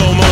so much.